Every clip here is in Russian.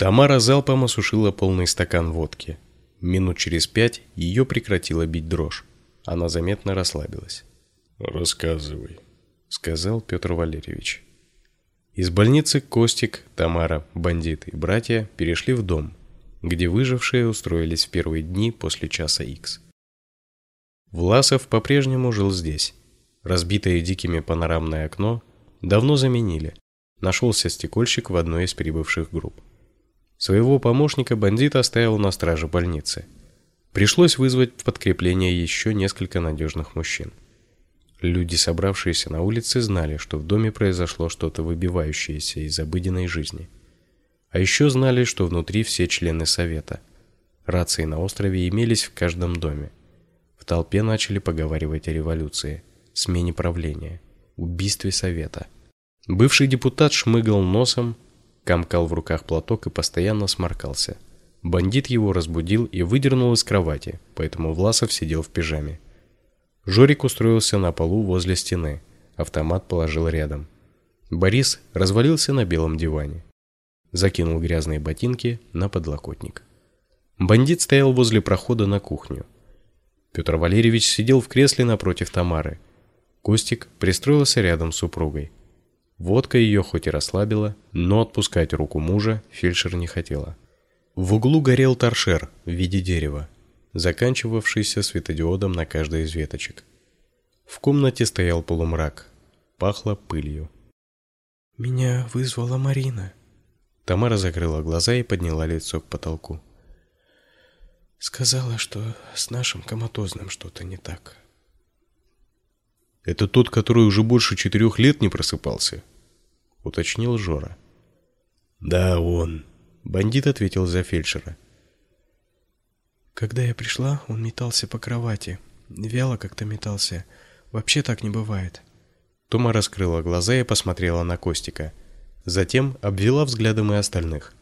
Тамара залпом осушила полный стакан водки. Минут через пять ее прекратила бить дрожь. Она заметно расслабилась. Рассказывай, сказал Петр Валерьевич. Из больницы Костик, Тамара, бандит и братья перешли в дом, где выжившие устроились в первые дни после часа Х. Власов по-прежнему жил здесь. Разбитое дикими панорамное окно давно заменили. Нашелся стекольщик в одной из прибывших групп. Своего помощника бандит оставил на страже больницы. Пришлось вызвать в подкрепление еще несколько надежных мужчин. Люди, собравшиеся на улице, знали, что в доме произошло что-то выбивающееся из обыденной жизни. А еще знали, что внутри все члены совета. Рации на острове имелись в каждом доме. В толпе начали поговаривать о революции, смене правления, убийстве совета. Бывший депутат шмыгал носом, комкал в руках платок и постоянно сморкался. Бандит его разбудил и выдернул из кровати, поэтому Власов сидел в пижаме. Жорик устроился на полу возле стены, автомат положил рядом. Борис развалился на белом диване, закинул грязные ботинки на подлокотник. Бандит стоял возле прохода на кухню. Петр Валерьевич сидел в кресле напротив Тамары. Костик пристроился рядом с супругой. Водка ее хоть и расслабила, но отпускать руку мужа фельдшер не хотела. В углу горел торшер в виде дерева, заканчивавшийся светодиодом на каждой из веточек. В комнате стоял полумрак, пахло пылью. Меня вызвала Марина. Тамара закрыла глаза и подняла лицо к потолку. Сказала, что с нашим коматозным что-то не так. Это тот, который уже больше четырех лет не просыпался, уточнил Жора. Да, он. Бандит ответил за фельдшера. Когда я пришла, он метался по кровати, вяло как-то метался. Вообще так не бывает. Тома раскрыла глаза и посмотрела на Костика, затем обвела взглядом и остальных.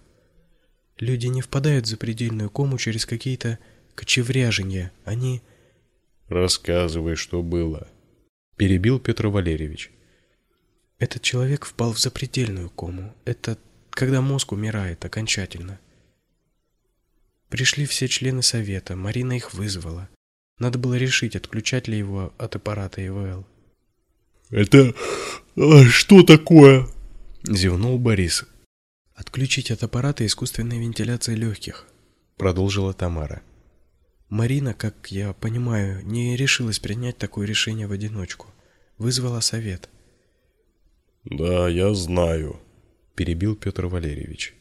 Люди не впадают в запредельную кому через какие-то кочевряжения. Они Рассказывай, что было, перебил Петр Валерьевич. Этот человек впал в запредельную кому. Это когда мозг умирает окончательно. Пришли все члены совета, Марина их вызвала. Надо было решить, отключать ли его от аппарата ИВЛ. Это а, что такое? зевнул Борис. Отключить от аппарата искусственной вентиляции легких, продолжила Тамара. Марина, как я понимаю, не решилась принять такое решение в одиночку. Вызвала совет. Да, я знаю, перебил Петр Валерьевич.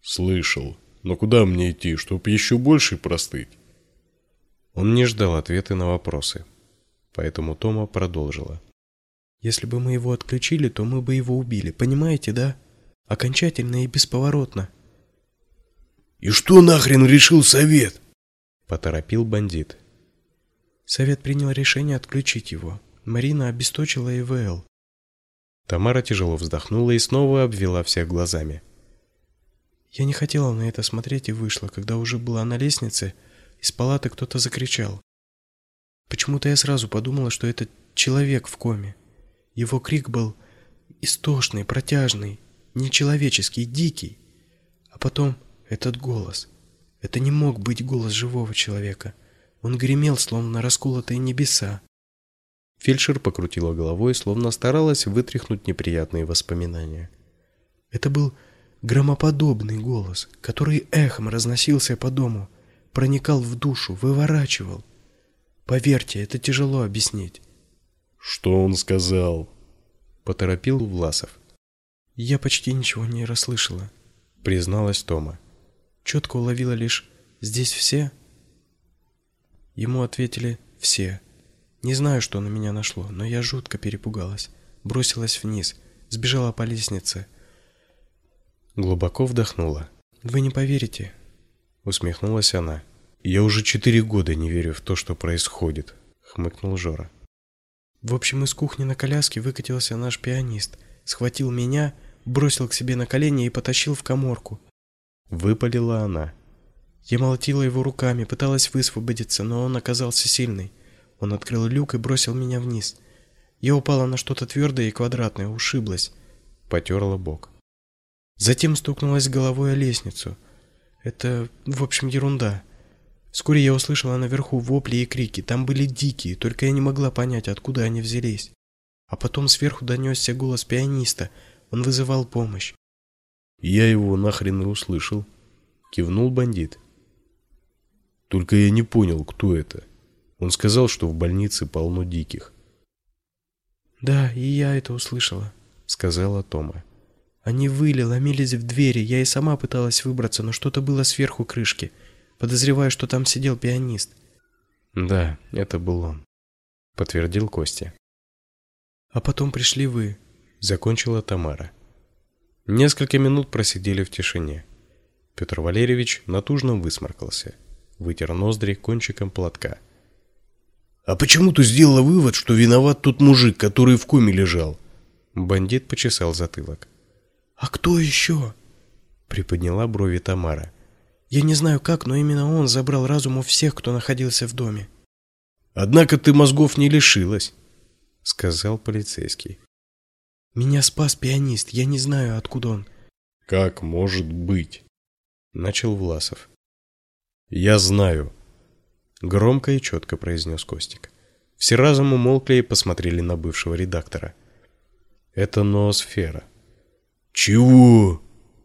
Слышал. Но куда мне идти, чтобы еще больше простыть? Он не ждал ответа на вопросы, поэтому Тома продолжила. Если бы мы его отключили, то мы бы его убили, понимаете, да? Окончательно и бесповоротно. И что нахрен решил совет? Поторопил бандит. Совет принял решение отключить его. Марина обесточила ИВЛ. Тамара тяжело вздохнула и снова обвела всех глазами. Я не хотела на это смотреть и вышла, когда уже была на лестнице, из палаты кто-то закричал. Почему-то я сразу подумала, что это человек в коме. Его крик был истошный, протяжный, нечеловеческий, дикий. А потом этот голос. Это не мог быть голос живого человека. Он гремел, словно расколотые небеса. Фельдшер покрутила головой, словно старалась вытряхнуть неприятные воспоминания. Это был громоподобный голос, который эхом разносился по дому, проникал в душу, выворачивал. Поверьте, это тяжело объяснить. Что он сказал? поторопил Власов. Я почти ничего не расслышала, призналась Тома. Четко уловила лишь здесь все. Ему ответили все. Не знаю, что на меня нашло, но я жутко перепугалась, бросилась вниз, сбежала по лестнице. Глубоко вдохнула. Вы не поверите, усмехнулась она. Я уже четыре года не верю в то, что происходит, хмыкнул Жора. В общем, из кухни на коляске выкатился наш пианист, схватил меня, бросил к себе на колени и потащил в каморку. Выпалила она. Я молотила его руками, пыталась высвободиться, но он оказался сильный. Он открыл люк и бросил меня вниз. Я упала на что-то твердое и квадратное, ушиблась, потерла бок. Затем стукнулась головой о лестницу. Это, в общем, ерунда. Вскоре я услышала наверху вопли и крики. Там были дикие, только я не могла понять, откуда они взялись. А потом сверху донесся голос пианиста. Он вызывал помощь. Я его нахрен и услышал. Кивнул бандит. Только я не понял, кто это. Он сказал, что в больнице полно диких. «Да, и я это услышала», — сказала Тома. «Они выли, ломились в двери, я и сама пыталась выбраться, но что-то было сверху крышки. Подозреваю, что там сидел пианист». «Да, это был он», — подтвердил Костя. «А потом пришли вы», — закончила Тамара. Несколько минут просидели в тишине. Петр Валерьевич натужно высморкался, вытер ноздри кончиком платка. «А почему ты сделала вывод, что виноват тот мужик, который в коме лежал?» Бандит почесал затылок. «А кто еще?» Приподняла брови Тамара. Я не знаю как, но именно он забрал разум у всех, кто находился в доме. Однако ты мозгов не лишилась, сказал полицейский. Меня спас пианист, я не знаю, откуда он. Как может быть? Начал Власов. Я знаю. Громко и четко произнес Костик. Все разом умолкли и посмотрели на бывшего редактора. Это ноосфера. Чего?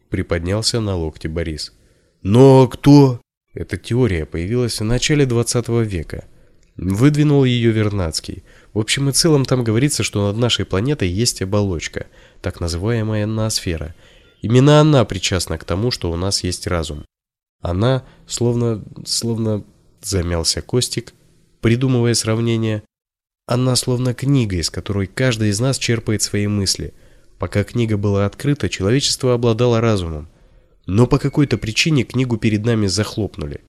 Приподнялся на локте Борис. Но кто? Эта теория появилась в начале 20 века. Выдвинул ее Вернадский. В общем и целом там говорится, что над нашей планетой есть оболочка, так называемая ноосфера. Именно она причастна к тому, что у нас есть разум. Она, словно, словно, замялся Костик, придумывая сравнение, она словно книга, из которой каждый из нас черпает свои мысли. Пока книга была открыта, человечество обладало разумом. Но по какой-то причине книгу перед нами захлопнули.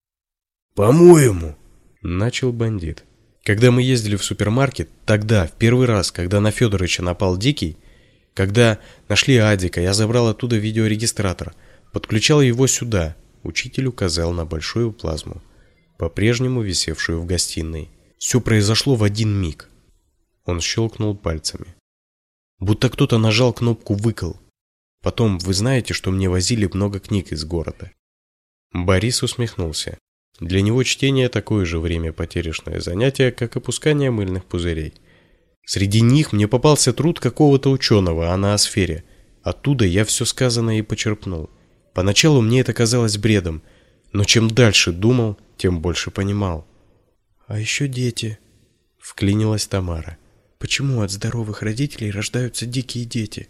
«По-моему», — начал бандит. «Когда мы ездили в супермаркет, тогда, в первый раз, когда на Федоровича напал Дикий, когда нашли Адика, я забрал оттуда видеорегистратор, подключал его сюда». Учитель указал на большую плазму, по-прежнему висевшую в гостиной. Все произошло в один миг. Он щелкнул пальцами. Будто кто-то нажал кнопку «выкол», Потом, вы знаете, что мне возили много книг из города. Борис усмехнулся. Для него чтение такое же время потерянное занятие, как опускание мыльных пузырей. Среди них мне попался труд какого-то ученого о ноосфере. Оттуда я все сказанное и почерпнул. Поначалу мне это казалось бредом, но чем дальше думал, тем больше понимал. «А еще дети», — вклинилась Тамара. «Почему от здоровых родителей рождаются дикие дети?»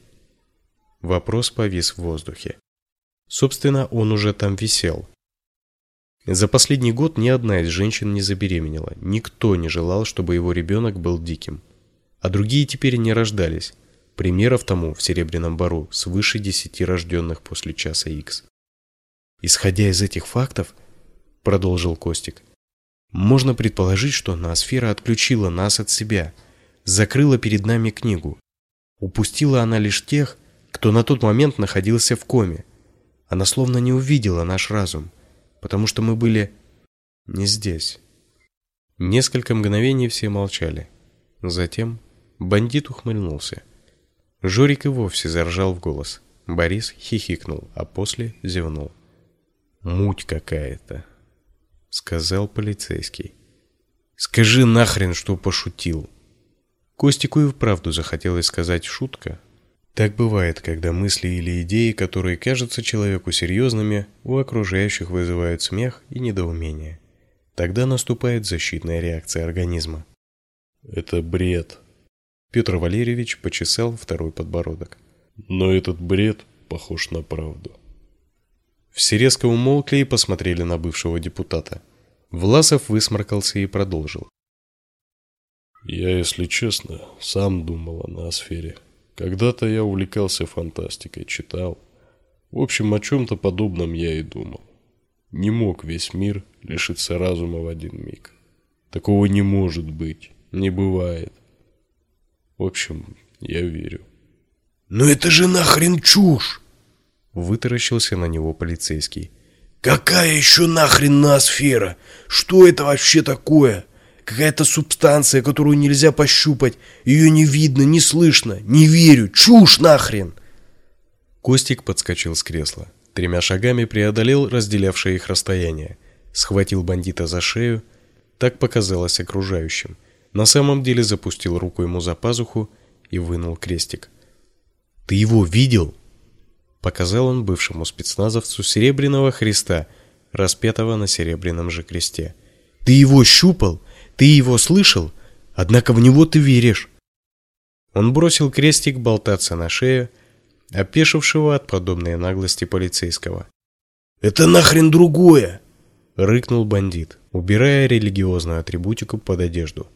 Вопрос повис в воздухе. Собственно, он уже там висел. За последний год ни одна из женщин не забеременела. Никто не желал, чтобы его ребенок был диким. А другие теперь не рождались. Примеров тому в Серебряном Бару свыше десяти рожденных после часа Х. Исходя из этих фактов, продолжил Костик, можно предположить, что ноосфера отключила нас от себя, закрыла перед нами книгу. Упустила она лишь тех, кто на тот момент находился в коме. Она словно не увидела наш разум, потому что мы были не здесь. Несколько мгновений все молчали. Затем бандит ухмыльнулся. Жорик и вовсе заржал в голос. Борис хихикнул, а после зевнул. «Муть какая-то», — сказал полицейский. «Скажи нахрен, что пошутил». Костику и вправду захотелось сказать шутка, так бывает, когда мысли или идеи, которые кажутся человеку серьезными, у окружающих вызывают смех и недоумение. Тогда наступает защитная реакция организма. Это бред. Петр Валерьевич почесал второй подбородок. Но этот бред похож на правду. Все резко умолкли и посмотрели на бывшего депутата. Власов высморкался и продолжил. Я, если честно, сам думал о ноосфере. Когда-то я увлекался фантастикой, читал. В общем, о чем-то подобном я и думал. Не мог весь мир лишиться разума в один миг. Такого не может быть, не бывает. В общем, я верю. «Но это же нахрен чушь!» Вытаращился на него полицейский. «Какая еще нахрен ноосфера? Что это вообще такое?» Какая-то субстанция, которую нельзя пощупать. Ее не видно, не слышно. Не верю. Чушь нахрен. Костик подскочил с кресла. Тремя шагами преодолел разделявшее их расстояние. Схватил бандита за шею. Так показалось окружающим. На самом деле запустил руку ему за пазуху и вынул крестик. «Ты его видел?» Показал он бывшему спецназовцу серебряного Христа, распятого на серебряном же кресте. «Ты его щупал? Ты его слышал? Однако в него ты веришь!» Он бросил крестик болтаться на шею, опешившего от подобной наглости полицейского. «Это нахрен другое!» — рыкнул бандит, убирая религиозную атрибутику под одежду.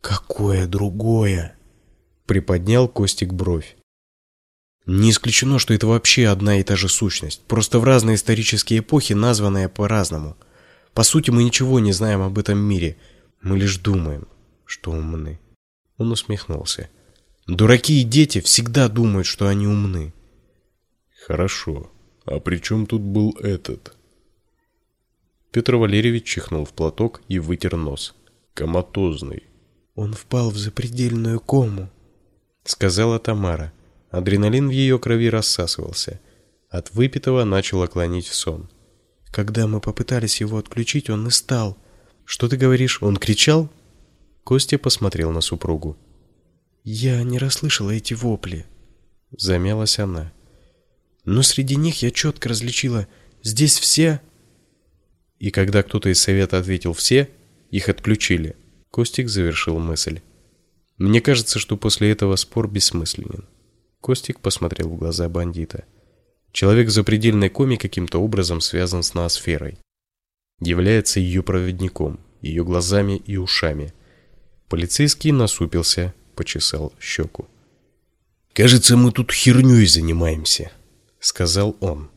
«Какое другое?» — приподнял Костик бровь. Не исключено, что это вообще одна и та же сущность, просто в разные исторические эпохи названная по-разному. По сути, мы ничего не знаем об этом мире, мы лишь думаем, что умны. Он усмехнулся. Дураки и дети всегда думают, что они умны. Хорошо. А при чем тут был этот? Петр Валерьевич чихнул в платок и вытер нос. Коматозный. Он впал в запредельную кому, сказала Тамара. Адреналин в ее крови рассасывался. От выпитого начало клонить в сон. Когда мы попытались его отключить, он и стал. Что ты говоришь? Он кричал? Костя посмотрел на супругу. Я не расслышала эти вопли. Замялась она. Но среди них я четко различила: здесь все. И когда кто-то из совета ответил все, их отключили. Костик завершил мысль. Мне кажется, что после этого спор бессмысленен. Костик посмотрел в глаза бандита. Человек запредельной коме каким-то образом связан с ноосферой. Является ее проводником, ее глазами и ушами. Полицейский насупился, почесал щеку. «Кажется, мы тут херней занимаемся», — сказал он.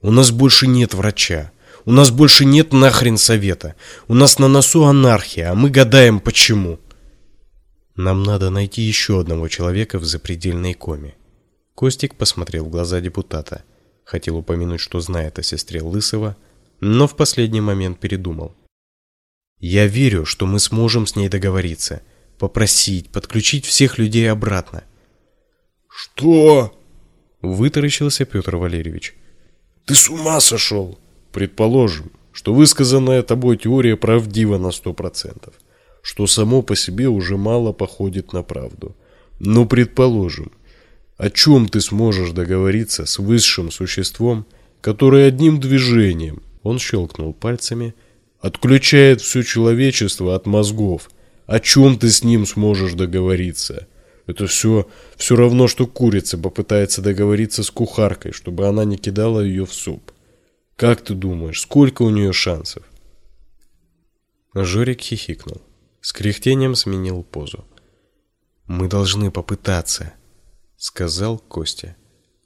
«У нас больше нет врача. У нас больше нет нахрен совета. У нас на носу анархия, а мы гадаем, почему». «Нам надо найти еще одного человека в запредельной коме». Костик посмотрел в глаза депутата. Хотел упомянуть, что знает о сестре Лысого, но в последний момент передумал. «Я верю, что мы сможем с ней договориться попросить, подключить всех людей обратно. Что? Вытаращился Петр Валерьевич. Ты с ума сошел? Предположим, что высказанная тобой теория правдива на сто процентов, что само по себе уже мало походит на правду. Но предположим, о чем ты сможешь договориться с высшим существом, которое одним движением, он щелкнул пальцами, отключает все человечество от мозгов – о чем ты с ним сможешь договориться? Это все, все равно, что курица попытается договориться с кухаркой, чтобы она не кидала ее в суп. Как ты думаешь, сколько у нее шансов? Жорик хихикнул. С кряхтением сменил позу. «Мы должны попытаться», — сказал Костя.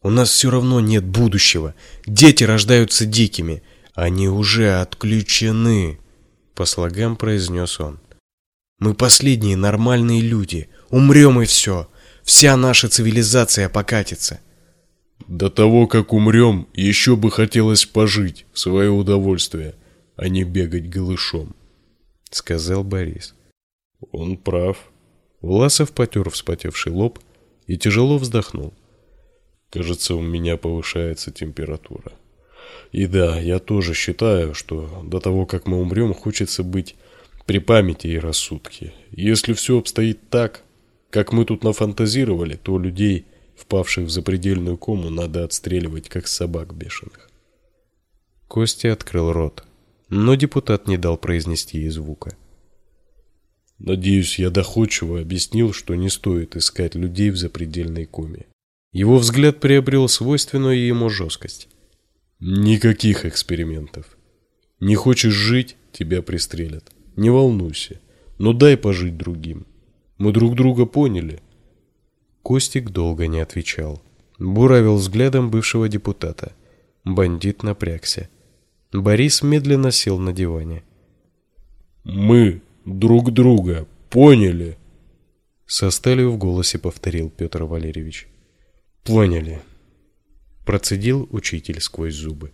«У нас все равно нет будущего. Дети рождаются дикими. Они уже отключены», — по слогам произнес он. Мы последние нормальные люди. Умрем и все. Вся наша цивилизация покатится. До того, как умрем, еще бы хотелось пожить в свое удовольствие, а не бегать голышом, сказал Борис. Он прав. Власов потер вспотевший лоб и тяжело вздохнул. Кажется, у меня повышается температура. И да, я тоже считаю, что до того, как мы умрем, хочется быть при памяти и рассудке. Если все обстоит так, как мы тут нафантазировали, то людей, впавших в запредельную кому, надо отстреливать, как собак бешеных. Костя открыл рот, но депутат не дал произнести ей звука. Надеюсь, я доходчиво объяснил, что не стоит искать людей в запредельной коме. Его взгляд приобрел свойственную ему жесткость. Никаких экспериментов. Не хочешь жить, тебя пристрелят. Не волнуйся, но дай пожить другим. Мы друг друга поняли. Костик долго не отвечал. Буравил взглядом бывшего депутата. Бандит напрягся. Борис медленно сел на диване. Мы друг друга поняли. Со сталью в голосе повторил Петр Валерьевич. Поняли. Процедил учитель сквозь зубы.